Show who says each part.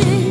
Speaker 1: 是。